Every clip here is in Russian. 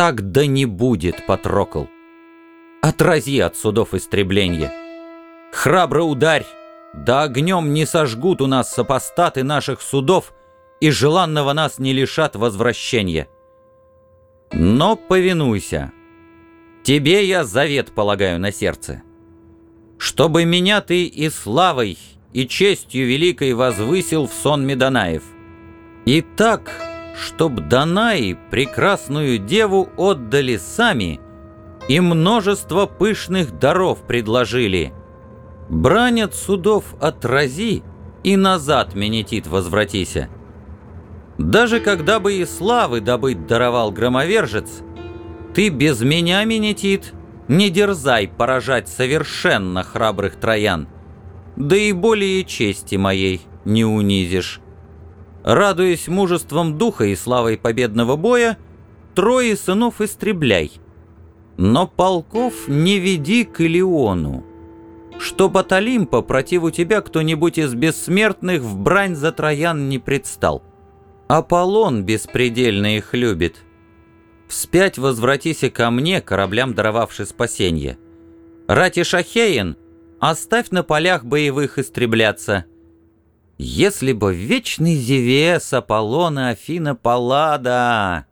Так да не будет, Патрокл. Отрази от судов истребление. Храбро ударь, да огнем не сожгут у нас сопостаты наших судов и желанного нас не лишат возвращения. Но повинуйся. Тебе я завет полагаю на сердце. Чтобы меня ты и славой, и честью великой возвысил в сон Меданаев. И так, чтоб Данаи прекрасную деву отдали сами и множество пышных даров предложили. Бранят судов отрази и назад, Менетит, возвратися. Даже когда бы и славы добыть даровал громовержец, ты без меня, Менетит, не дерзай поражать совершенно храбрых троян, да и более чести моей не унизишь. Радуясь мужеством духа и славой победного боя, трое сынов истребляй. Но полков не веди к Илиону. Чтоб от Олимпа противу тебя кто-нибудь из бессмертных в брань за Троян не предстал. Аполлон беспредельно их любит. Вспять возвратися ко мне, кораблям даровавши спасенье. Рати Шахеин, оставь на полях боевых истребляться — если бы вечный Зевес, Аполлон и Афина Паллада,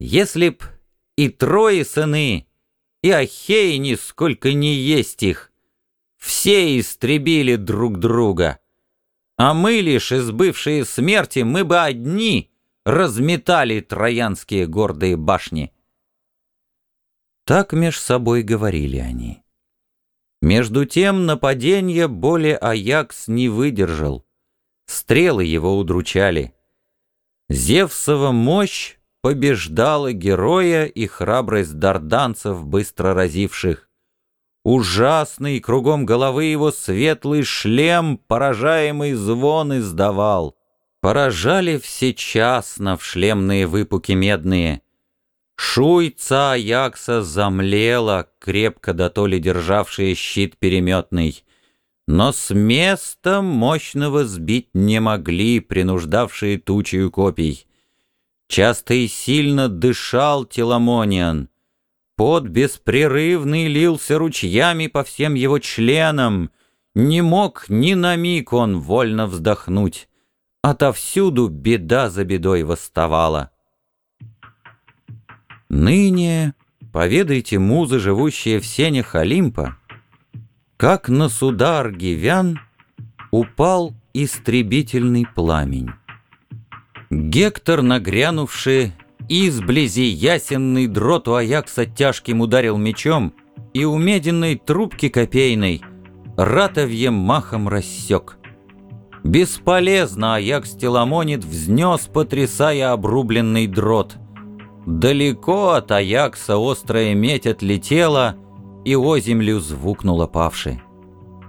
если б и трое сыны, и Ахеи нисколько не есть их, все истребили друг друга, а мы лишь, избывшие смерти, мы бы одни разметали троянские гордые башни. Так меж собой говорили они. Между тем нападение более Аякс не выдержал. Стрелы его удручали. Зевсова мощь побеждала героя и храбрость дарданцев, быстро разивших. Ужасный кругом головы его светлый шлем, поражаемый звон издавал. Поражали всечасно в шлемные выпуки медные. Шуйца Аякса замлела, крепко дотоле державшая щит переметный. Но с места мощного сбить не могли, принуждавшие тучью копий. Часто и сильно дышал Теламониан. Под беспрерывный лился ручьями по всем его членам. Не мог ни на миг он вольно вздохнуть. Отовсюду беда за бедой восставала. Ныне, поведайте музы, живущие в сенях Олимпа, как на суда аргивян упал истребительный пламень. Гектор, нагрянувший, изблизи ясенный дрот у Аякса тяжким ударил мечом и у меденной трубки копейной ратовьем махом рассек. Бесполезно Аякс Теламонит взнес, потрясая обрубленный дрот. Далеко от Аякса острая медь отлетела — и о землю звукнуло павший.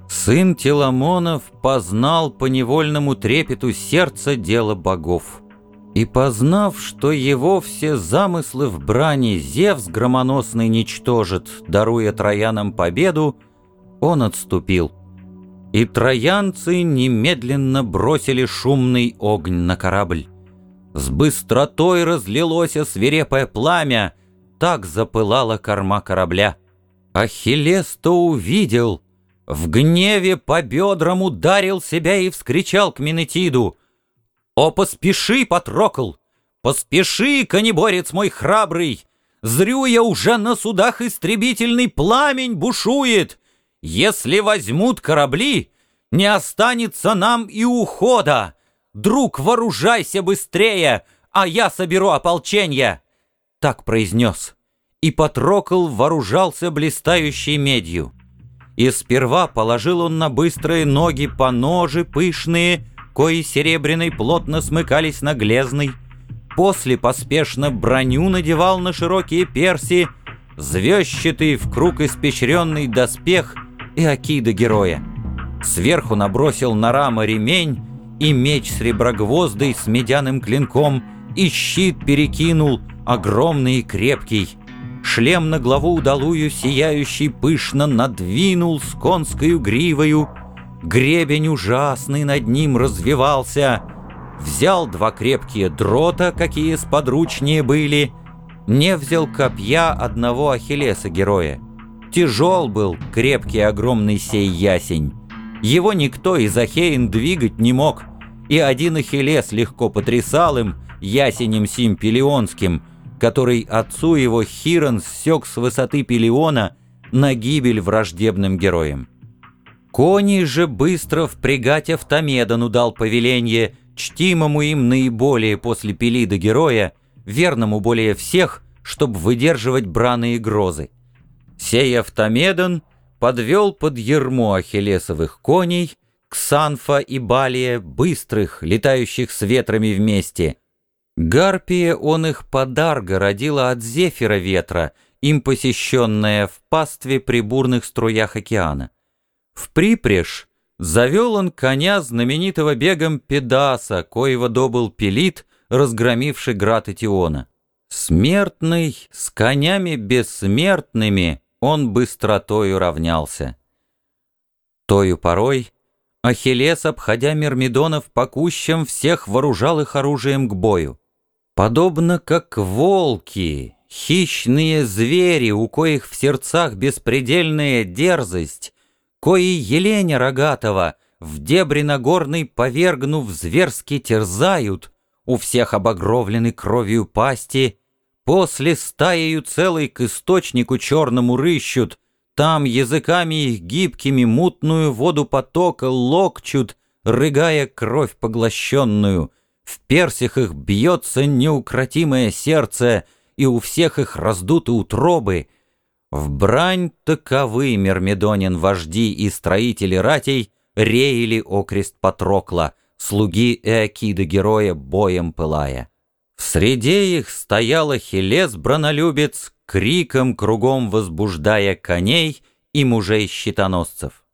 Сын Теламонов познал по невольному трепету сердца дело богов. И познав, что его все замыслы в брани Зевс громоносный ничтожит, даруя троянам победу, он отступил. И троянцы немедленно бросили шумный огонь на корабль. С быстротой разлилось свирепое пламя, так запылала корма корабля. Ахиллес-то увидел, в гневе по бедрам ударил себя и вскричал к Менетиду. «О, поспеши, Патрокл! Поспеши, конеборец мой храбрый! Зрю я уже на судах истребительный пламень бушует! Если возьмут корабли, не останется нам и ухода! Друг, вооружайся быстрее, а я соберу ополчение!» Так произнес и Патрокл вооружался блистающей медью. И сперва положил он на быстрые ноги по ножи пышные, кои серебряной плотно смыкались на глезной, после поспешно броню надевал на широкие перси, звездчатый в круг испещренный доспех и акида героя. Сверху набросил на рама ремень и меч среброгвоздый с медяным клинком, и щит перекинул, огромный и крепкий, Шлем на главу удалую сияющий пышно надвинул с конскою гривою, Гребень ужасный над ним развивался, Взял два крепкие дрота, какие сподручнее были, не взял копья одного Ахиллеса героя. Тяжел был крепкий огромный сей ясень. Его никто из Ахеин двигать не мог, и один Ахиллес легко потрясал им ясенем сим пелионским, который отцу его Хирон ссек с высоты пелиона на гибель враждебным героям. Кони же быстро впрягать Автомедану дал повеление, чтимому им наиболее после Пелида героя, верному более всех, чтобы выдерживать браны и грозы. Сей Автомедан подвел под ермо ахиллесовых коней Ксанфа и Балия, быстрых, летающих с ветрами вместе. Гарпия он их подарга родила от зефира ветра, им посещенная в пастве при бурных струях океана. В припреж завел он коня знаменитого бегом Педаса, коего добыл Пелит, разгромивший град Этиона. Смертный, с конями бессмертными, он быстротою равнялся. Тою порой Ахиллес, обходя Мирмидонов по кущам, всех вооружал их оружием к бою. Подобно как волки, хищные звери, у коих в сердцах беспредельная дерзость, кои еленя рогатого, в дебри Нагорной повергнув, зверски терзают, у всех обогровлены кровью пасти, после стаею целой к источнику черному рыщут, там языками их гибкими мутную воду потока локчут, рыгая кровь поглощенную. В персях их бьется неукротимое сердце, и у всех их раздуты утробы — в брань таковы Мермедонин вожди и строители ратей реяли окрест Патрокла, слуги Эакида героя боем пылая. В среде их стоял Ахиллес бронолюбец, криком кругом возбуждая коней и мужей-щитоносцев.